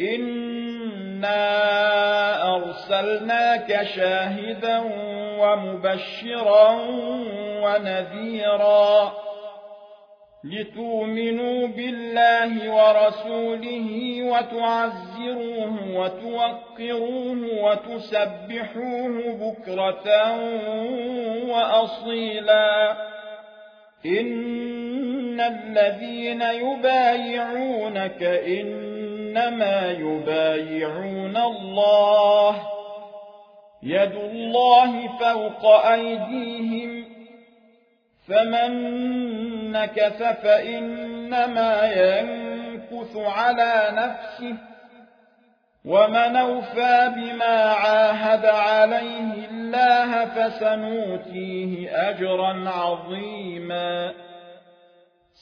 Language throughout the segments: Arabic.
إنا أرسلناك شاهدا ومبشرا ونذيرا لتؤمنوا بالله ورسوله وتعزروه وتوقروه وتسبحوه بكرة وأصيلا إن الذين يبايعونك إن إنما يبايعون الله يد الله فوق أيديهم فمن نكث فإنما ينكث على نفسه ومن أوفى بما عاهد عليه الله فسنوتيه أجرا عظيما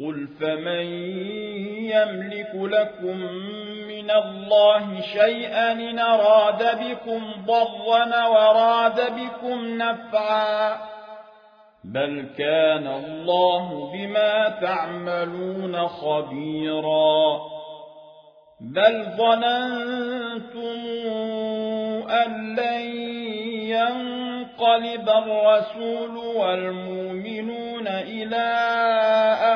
قل فمن يملك لكم من الله شيئا إن أراد بكم ضرا وراد بكم نفعا بل كان الله بما تعملون خبيرا بل ظننتم أن لن ينقلب الرسول والمؤمنون إلى أهليهم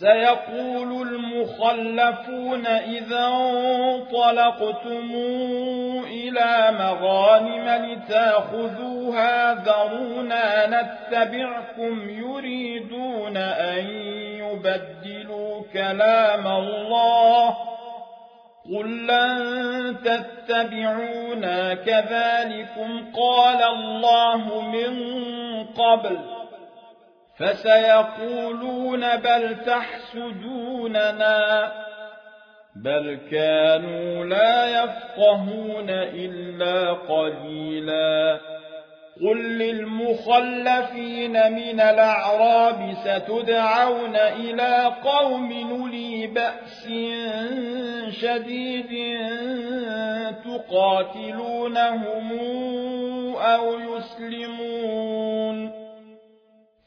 سيقول المخلفون إذا انطلقتم إلى مغانم لتأخذوها ذرونا نتبعكم يريدون أن يبدلوا كلام الله قل لن تتبعونا كذلكم قال الله من قبل فسيقولون بل تحسدوننا بل كانوا لا يفقهون إلا قليلا. قل للمخلفين من الأعراب ستدعون إلى قوم نلي بأس شديد تقاتلونهم أو يسلمون.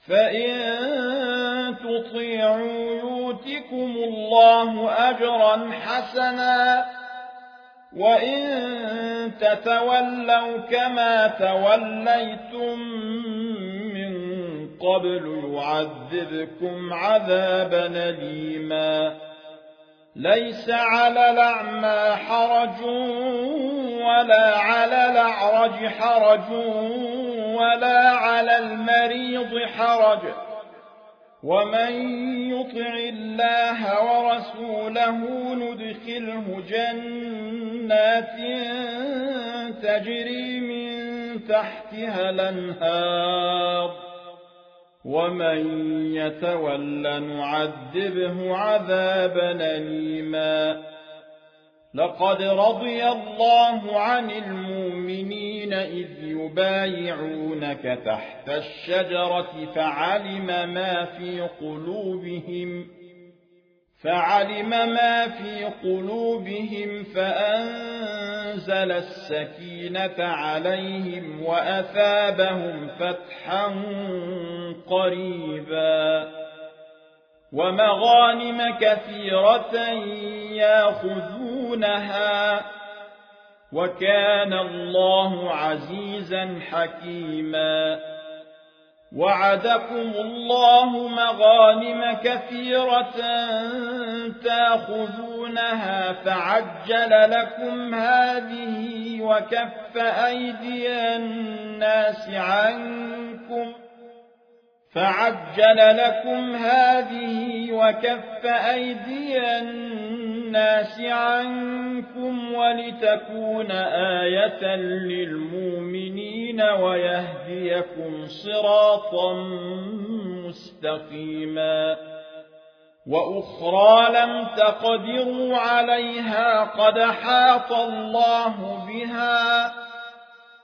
فإن تطيعوا يوتكم الله أجرا حسنا وإن تتولوا كما توليتم من قبل يعذبكم عذابا ليما ليس على الأعمى حرج ولا على الأعرج حرج ولا على المريض حرج. ومن يطع الله ورسوله ندخله جنات تجري من تحتها الأنهار. ومن يتول نعذبه عذابا نيما لقد رضي الله عن المؤمنين إذ يبايعونك تحت الشجرة فعلم ما في قلوبهم فعلم ما في قلوبهم فأنزل السكينة عليهم وأثابهم فتحا قريبا. ومغانم كثيرة ياخذونها وكان الله عزيزا حكيما. وعدكم الله مغانم كثيرة تأخذونها فعجل لكم هذه وكف أيدي الناس عنكم فعجل لكم هذه وكف أيدي الناس عنكم ولتكون آية للمؤمنين ويهديكم صراطا مستقيما وأخرى لم تقدروا عليها قد حاط الله بها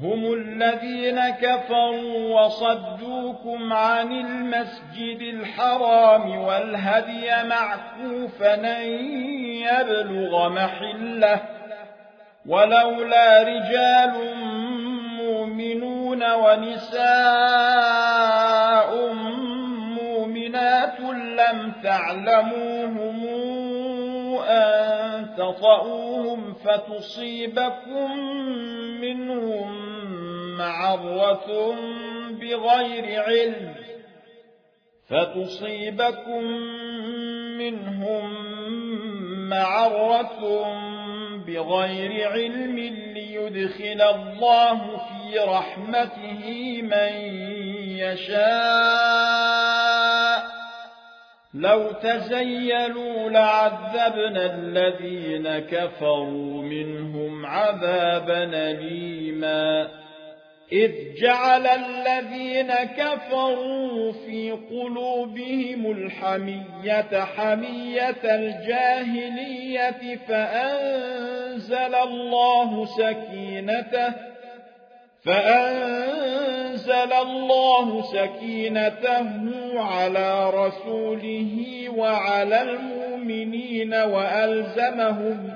هم الذين كفروا وصدوكم عن المسجد الحرام والهدي معكوفا يبلغ محله ولولا رجال مؤمنون ونساء مؤمنات لم تعلموهم أن تطؤوهم فتصيبكم منهم معرة بغير علم فتصيبكم منهم معرة بغير علم ليدخل الله في رحمته من يشاء لو تزيلوا لعذبنا الذين كفروا منهم عذابا ليما إذ جعل الذين كفروا في قلوبهم الحمية حمية الجاهلية فأنزل الله سكينته فأنزل الله سكينته على رسوله وعلى المؤمنين وألزمهم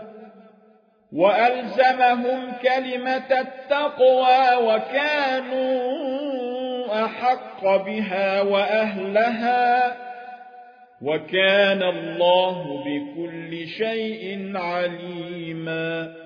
وألزمهم كلمة التقوى وكانوا أحق بها وأهلها وكان الله بكل شيء عليما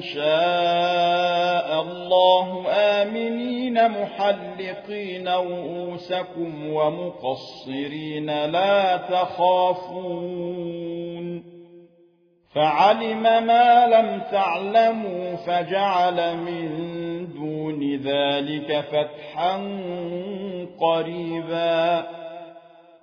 شاء الله آمنين محلقين رؤوسكم ومقصرين لا تخافون فعلم ما لم تعلموا فجعل من دون ذلك فتحا قريبا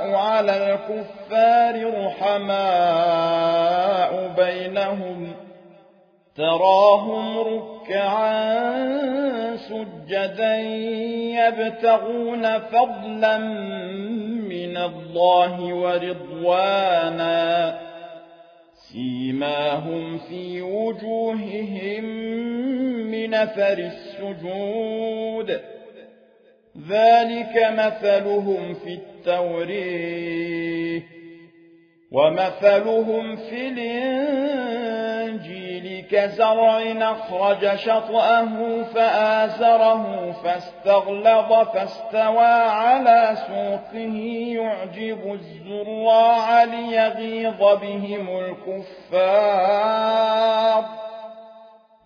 على الكفار رحماء بينهم. تراهم ركعا سجدا يبتغون فضلا من الله ورضوانا. سيماهم في وجوههم من أثر السجود. ذلك مثلهم في التوريه ومثلهم في الإنجيل كزرع أخرج شطأه فآزره فاستغلظ فاستوى على سوقه يعجب الزراع ليغيظ بهم الكفار